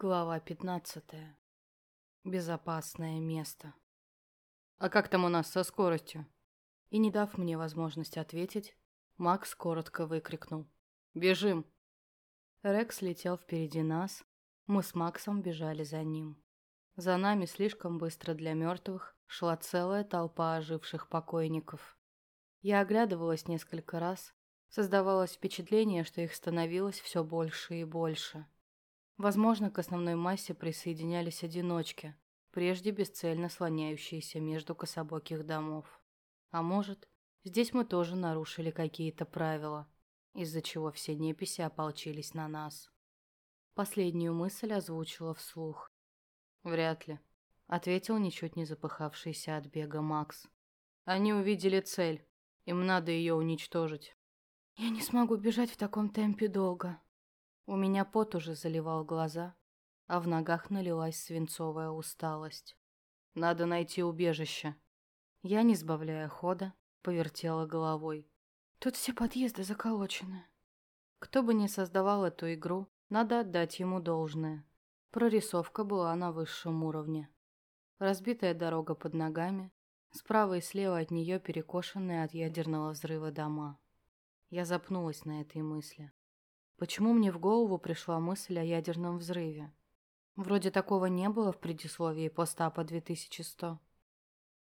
Глава пятнадцатая. Безопасное место. «А как там у нас со скоростью?» И не дав мне возможности ответить, Макс коротко выкрикнул. «Бежим!» Рекс летел впереди нас, мы с Максом бежали за ним. За нами слишком быстро для мертвых шла целая толпа оживших покойников. Я оглядывалась несколько раз, создавалось впечатление, что их становилось все больше и больше. Возможно, к основной массе присоединялись одиночки, прежде бесцельно слоняющиеся между кособоких домов. А может, здесь мы тоже нарушили какие-то правила, из-за чего все неписи ополчились на нас. Последнюю мысль озвучила вслух. «Вряд ли», — ответил ничуть не запыхавшийся от бега Макс. «Они увидели цель. Им надо ее уничтожить». «Я не смогу бежать в таком темпе долго», у меня пот уже заливал глаза, а в ногах налилась свинцовая усталость. Надо найти убежище. Я, не сбавляя хода, повертела головой. Тут все подъезды заколочены. Кто бы ни создавал эту игру, надо отдать ему должное. Прорисовка была на высшем уровне. Разбитая дорога под ногами, справа и слева от нее перекошенные от ядерного взрыва дома. Я запнулась на этой мысли. Почему мне в голову пришла мысль о ядерном взрыве? Вроде такого не было в предисловии постапа 2100.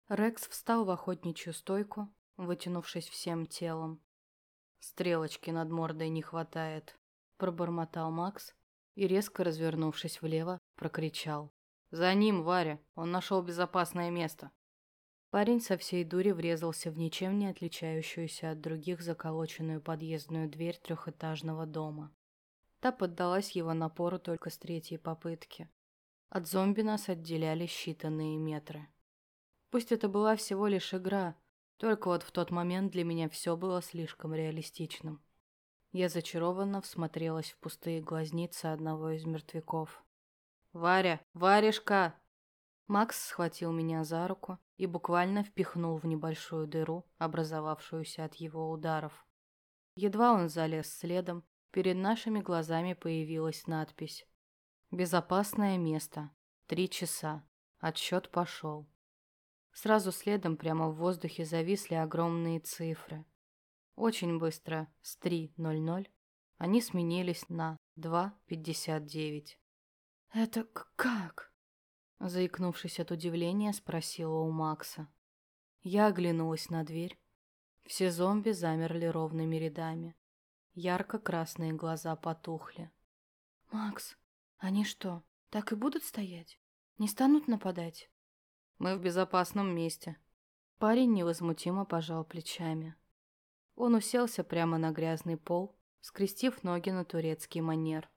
Рекс встал в охотничью стойку, вытянувшись всем телом. «Стрелочки над мордой не хватает», – пробормотал Макс и, резко развернувшись влево, прокричал. «За ним, Варя! Он нашел безопасное место!» Парень со всей дури врезался в ничем не отличающуюся от других заколоченную подъездную дверь трехэтажного дома. Та поддалась его напору только с третьей попытки. От зомби нас отделяли считанные метры. Пусть это была всего лишь игра, только вот в тот момент для меня все было слишком реалистичным. Я зачарованно всмотрелась в пустые глазницы одного из мертвяков. «Варя! Варежка!» Макс схватил меня за руку и буквально впихнул в небольшую дыру, образовавшуюся от его ударов. Едва он залез следом, перед нашими глазами появилась надпись «Безопасное место. Три часа. Отсчет пошел». Сразу следом прямо в воздухе зависли огромные цифры. Очень быстро, с 3.00, они сменились на 2.59. «Это как?» Заикнувшись от удивления, спросила у Макса. Я оглянулась на дверь. Все зомби замерли ровными рядами. Ярко-красные глаза потухли. «Макс, они что, так и будут стоять? Не станут нападать?» «Мы в безопасном месте». Парень невозмутимо пожал плечами. Он уселся прямо на грязный пол, скрестив ноги на турецкий манер.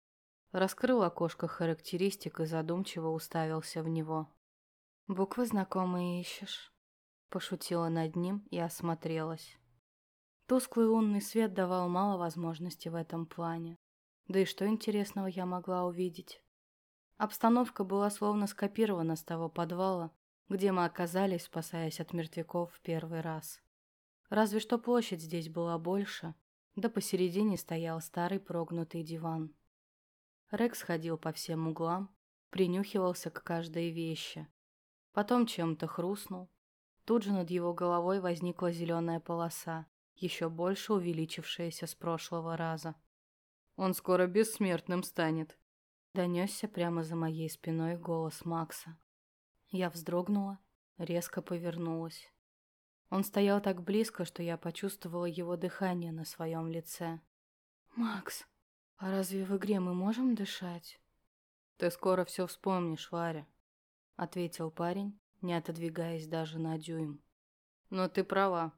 Раскрыл окошко характеристик и задумчиво уставился в него. «Буквы знакомые ищешь?» Пошутила над ним и осмотрелась. Тусклый лунный свет давал мало возможностей в этом плане. Да и что интересного я могла увидеть? Обстановка была словно скопирована с того подвала, где мы оказались, спасаясь от мертвяков в первый раз. Разве что площадь здесь была больше, да посередине стоял старый прогнутый диван. Рекс ходил по всем углам, принюхивался к каждой вещи. Потом чем-то хрустнул. Тут же над его головой возникла зеленая полоса, еще больше увеличившаяся с прошлого раза. «Он скоро бессмертным станет», — донесся прямо за моей спиной голос Макса. Я вздрогнула, резко повернулась. Он стоял так близко, что я почувствовала его дыхание на своем лице. «Макс!» «А разве в игре мы можем дышать?» «Ты скоро все вспомнишь, Варя», — ответил парень, не отодвигаясь даже на дюйм. «Но ты права.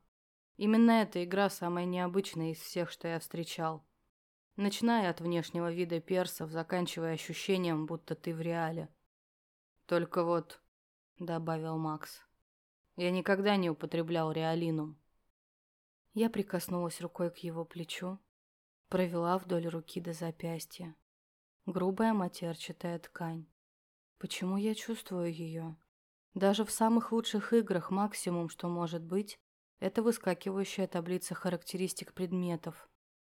Именно эта игра самая необычная из всех, что я встречал. Начиная от внешнего вида персов, заканчивая ощущением, будто ты в реале. Только вот», — добавил Макс, — «я никогда не употреблял реалинум». Я прикоснулась рукой к его плечу, Провела вдоль руки до запястья. Грубая матерчатая ткань. Почему я чувствую ее? Даже в самых лучших играх максимум, что может быть, это выскакивающая таблица характеристик предметов.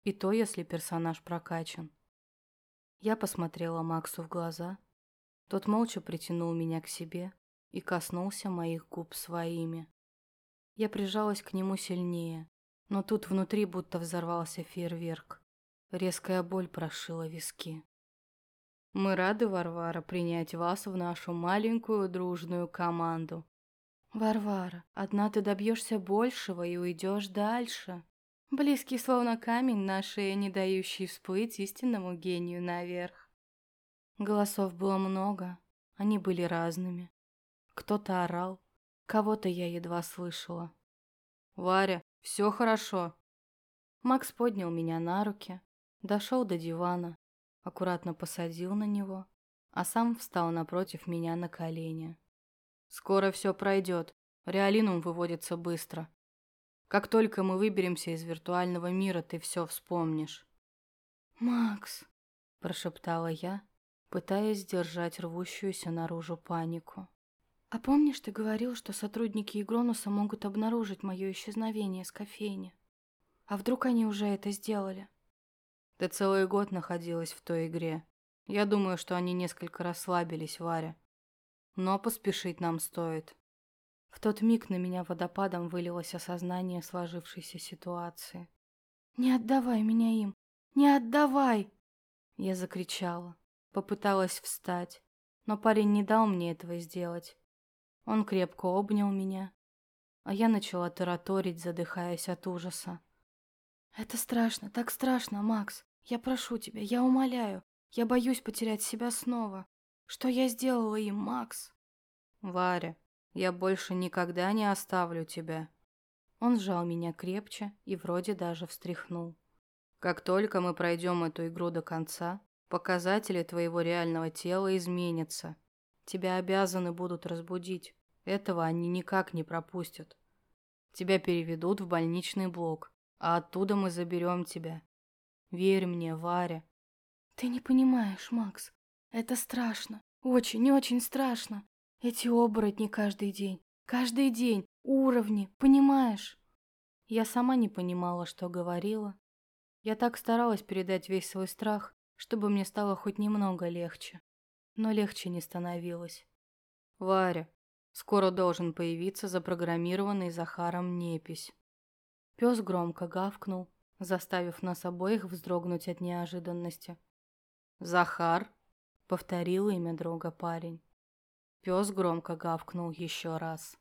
И то, если персонаж прокачан. Я посмотрела Максу в глаза, Тот молча притянул меня к себе и коснулся моих губ своими. Я прижалась к нему сильнее, но тут внутри будто взорвался фейерверк. Резкая боль прошила виски. «Мы рады, Варвара, принять вас в нашу маленькую дружную команду». «Варвара, одна ты добьешься большего и уйдешь дальше», Близкий словно камень на шее, не дающий всплыть истинному гению наверх. Голосов было много, они были разными. Кто-то орал, кого-то я едва слышала. «Варя, все хорошо!» Макс поднял меня на руки, дошел до дивана, аккуратно посадил на него, а сам встал напротив меня на колени. «Скоро все пройдет. Реалинум выводится быстро. Как только мы выберемся из виртуального мира, ты все вспомнишь. «Макс», – прошептала я, пытаясь сдержать рвущуюся наружу панику. «А помнишь, ты говорил, что сотрудники Игронуса могут обнаружить мое исчезновение с кофейни? А вдруг они уже это сделали?» «Ты целый год находилась в той игре. Я думаю, что они несколько расслабились, Варя. Но поспешить нам стоит». В тот миг на меня водопадом вылилось осознание сложившейся ситуации. «Не отдавай меня им! Не отдавай!» Я закричала, попыталась встать, но парень не дал мне этого сделать. Он крепко обнял меня, а я начала тараторить, задыхаясь от ужаса. «Это страшно, так страшно, Макс. Я прошу тебя, я умоляю. Я боюсь потерять себя снова. Что я сделала им, Макс?» «Варя, я больше никогда не оставлю тебя. Он сжал меня крепче и вроде даже встряхнул. Как только мы пройдем эту игру до конца, показатели твоего реального тела изменятся. Тебя обязаны будут разбудить. Этого они никак не пропустят. Тебя переведут в больничный блок, а оттуда мы заберем тебя. Верь мне, Варя. Ты не понимаешь, Макс. Это страшно. Очень-очень страшно. Эти оборотни каждый день. Каждый день. Уровни. Понимаешь? Я сама не понимала, что говорила. Я так старалась передать весь свой страх, чтобы мне стало хоть немного легче. Но легче не становилось. Варя, скоро должен появиться запрограммированный Захаром непись. Пес громко гавкнул, заставив нас обоих вздрогнуть от неожиданности. «Захар?» — повторил имя друга парень. Пес громко гавкнул еще раз.